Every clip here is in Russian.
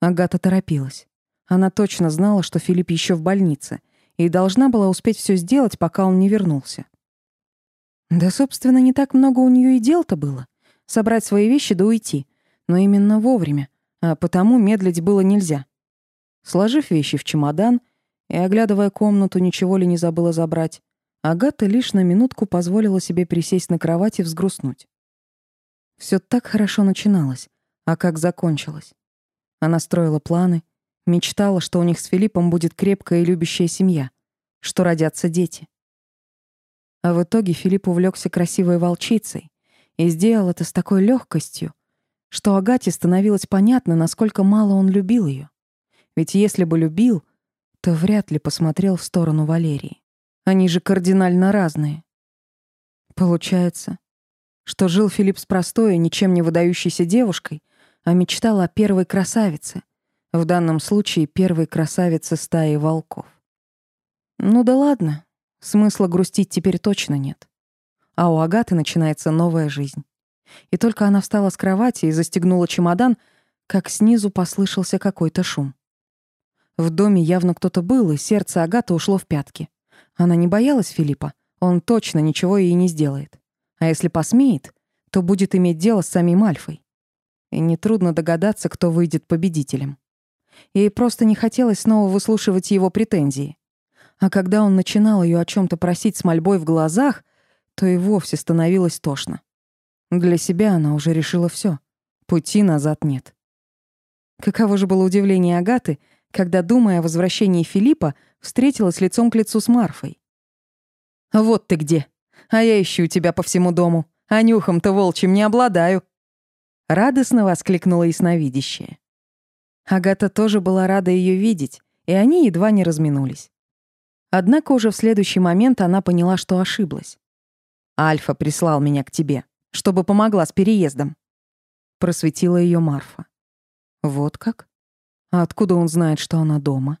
Агата торопилась. Она точно знала, что Филипп еще в больнице, и должна была успеть все сделать, пока он не вернулся. Да, собственно, не так много у нее и дел-то было. Собрать свои вещи да уйти. Но именно вовремя, а потому медлить было нельзя. Сложив вещи в чемодан и оглядывая комнату, ничего ли не забыла забрать, Агата лишь на минутку позволила себе присесть на кровать и взгрустнуть. Все так хорошо начиналось, а как закончилось. Она строила планы, мечтала, что у них с Филиппом будет крепкая и любящая семья, что родятся дети. А в итоге Филипп увлекся красивой волчицей и сделал это с такой легкостью, что Агате становилось понятно, насколько мало он любил ее. Ведь если бы любил, то вряд ли посмотрел в сторону Валерии. Они же кардинально разные. Получается, что жил Филипп с простой, ничем не выдающейся девушкой, а мечтал о первой красавице, в данном случае первой красавице стаи волков. Ну да ладно, смысла грустить теперь точно нет. А у Агаты начинается новая жизнь. И только она встала с кровати и застегнула чемодан, как снизу послышался какой-то шум. В доме явно кто-то был, и сердце Агаты ушло в пятки. Она не боялась Филиппа, он точно ничего ей не сделает. А если посмеет, то будет иметь дело с самим Альфой. И нетрудно догадаться, кто выйдет победителем. Ей просто не хотелось снова выслушивать его претензии. А когда он начинал ее о чем то просить с мольбой в глазах, то и вовсе становилось тошно. Для себя она уже решила все. Пути назад нет. Каково же было удивление Агаты, когда, думая о возвращении Филиппа, встретилась лицом к лицу с Марфой. «Вот ты где! А я ищу тебя по всему дому, а нюхом-то волчьим не обладаю!» Радостно воскликнула ясновидящая. Агата тоже была рада ее видеть, и они едва не разминулись. Однако уже в следующий момент она поняла, что ошиблась. «Альфа прислал меня к тебе», чтобы помогла с переездом. Просветила ее Марфа. Вот как? А откуда он знает, что она дома?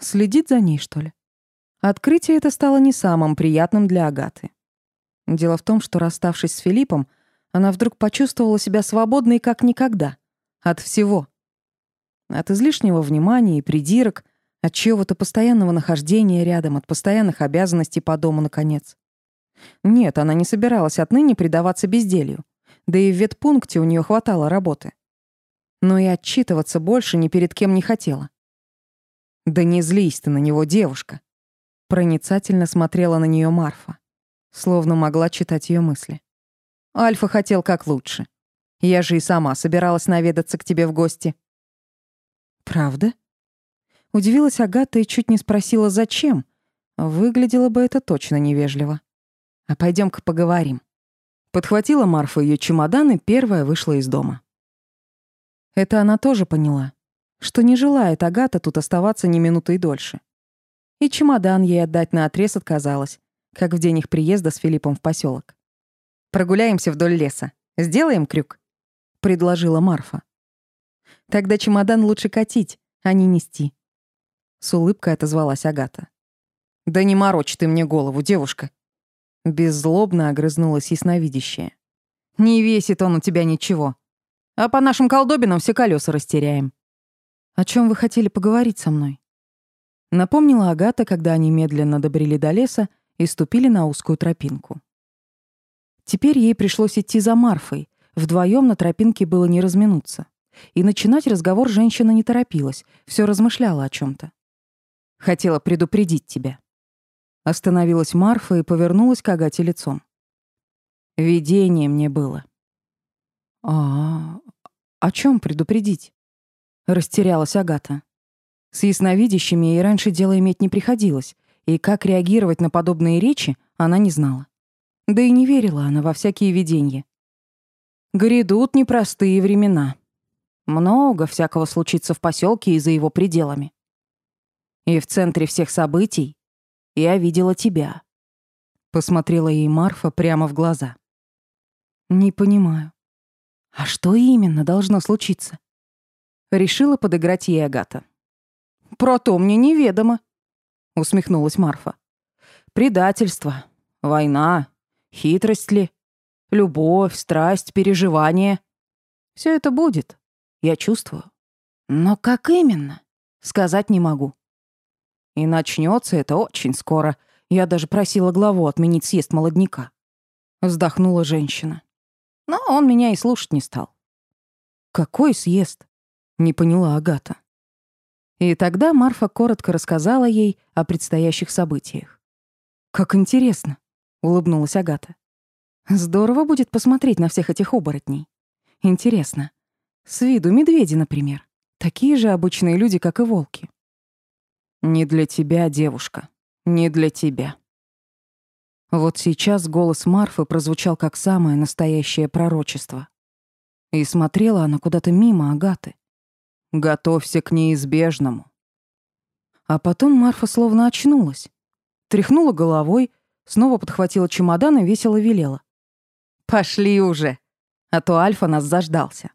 Следит за ней, что ли? Открытие это стало не самым приятным для Агаты. Дело в том, что, расставшись с Филиппом, она вдруг почувствовала себя свободной как никогда. От всего. От излишнего внимания и придирок, от чего-то постоянного нахождения рядом, от постоянных обязанностей по дому, наконец. Нет, она не собиралась отныне предаваться безделью. Да и в ветпункте у нее хватало работы. Но и отчитываться больше ни перед кем не хотела. «Да не злись ты на него, девушка!» Проницательно смотрела на нее Марфа, словно могла читать ее мысли. «Альфа хотел как лучше. Я же и сама собиралась наведаться к тебе в гости». «Правда?» Удивилась Агата и чуть не спросила, зачем. Выглядело бы это точно невежливо. А пойдем-ка поговорим. Подхватила Марфа ее чемодан и первая вышла из дома. Это она тоже поняла, что не желает Агата тут оставаться ни минуты и дольше. И чемодан ей отдать на отрез отказалась, как в день их приезда с Филиппом в поселок. «Прогуляемся вдоль леса. Сделаем крюк», — предложила Марфа. «Тогда чемодан лучше катить, а не нести», — с улыбкой отозвалась Агата. «Да не морочь ты мне голову, девушка. Беззлобно огрызнулась ясновидящая. «Не весит он у тебя ничего. А по нашим колдобинам все колеса растеряем». «О чем вы хотели поговорить со мной?» Напомнила Агата, когда они медленно добрели до леса и ступили на узкую тропинку. Теперь ей пришлось идти за Марфой. Вдвоем на тропинке было не разминуться. И начинать разговор женщина не торопилась, все размышляла о чем то «Хотела предупредить тебя», Остановилась Марфа и повернулась к Агате лицом. Видение мне было. А, о чем предупредить? Растерялась Агата. С ясновидящими ей раньше дело иметь не приходилось, и как реагировать на подобные речи она не знала. Да и не верила она во всякие видения. Грядут непростые времена. Много всякого случится в поселке и за его пределами. И в центре всех событий я видела тебя». Посмотрела ей Марфа прямо в глаза. «Не понимаю. А что именно должно случиться?» Решила подыграть ей Агата. «Про то мне неведомо», — усмехнулась Марфа. «Предательство, война, хитрость ли, любовь, страсть, переживание. Все это будет, я чувствую. Но как именно? Сказать не могу. И начнется это очень скоро. Я даже просила главу отменить съезд молодняка. Вздохнула женщина. Но он меня и слушать не стал. Какой съезд? Не поняла Агата. И тогда Марфа коротко рассказала ей о предстоящих событиях. «Как интересно», — улыбнулась Агата. «Здорово будет посмотреть на всех этих оборотней. Интересно. С виду медведи, например. Такие же обычные люди, как и волки». «Не для тебя, девушка. Не для тебя». Вот сейчас голос Марфы прозвучал как самое настоящее пророчество. И смотрела она куда-то мимо Агаты. Готовься к неизбежному. А потом Марфа словно очнулась. Тряхнула головой, снова подхватила чемодан и весело велела. «Пошли уже, а то Альфа нас заждался».